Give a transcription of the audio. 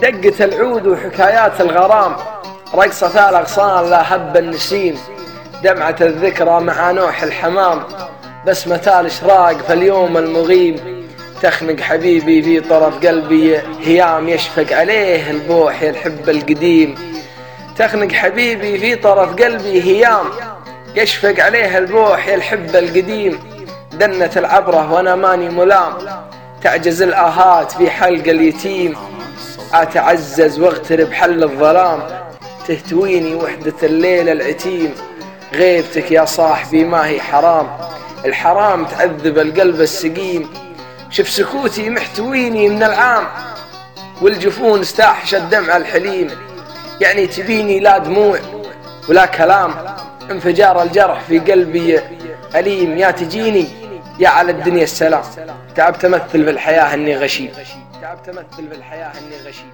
دقة العود وحكايات الغرام. رقصة الأغصان لا هب النسيم. دمعة الذكرى مع نوح الحمام. بسمة الإشراق فاليوم المغيم. تخنق حبيبي في طرف قلبي هيام يشفق عليه البوح الحب القديم. تخنق حبيبي في طرف قلبي هيام يشفق عليه البوح الحب القديم. دنت العبرة وأنا ماني ملام. تعجز الآهات في حلق اليتيم. أتعزز واغترب حل الظلام. تهتويني وحدة الليل العتيم. غيبتك يا صاحبي ما هي حرام. الحرام تعذب القلب السقيم. شف سكوتي محتويني من العام. والجفون استاحش الدمع الحليم. يعني تبيني لا دموع ولا كلام. انفجار الجرح في قلبي أليم. يا تجيني يا على الدنيا السلام. تعبت أمثل في الحياة أني غشيم. تعبت أمثل في الحياة أني غشيم.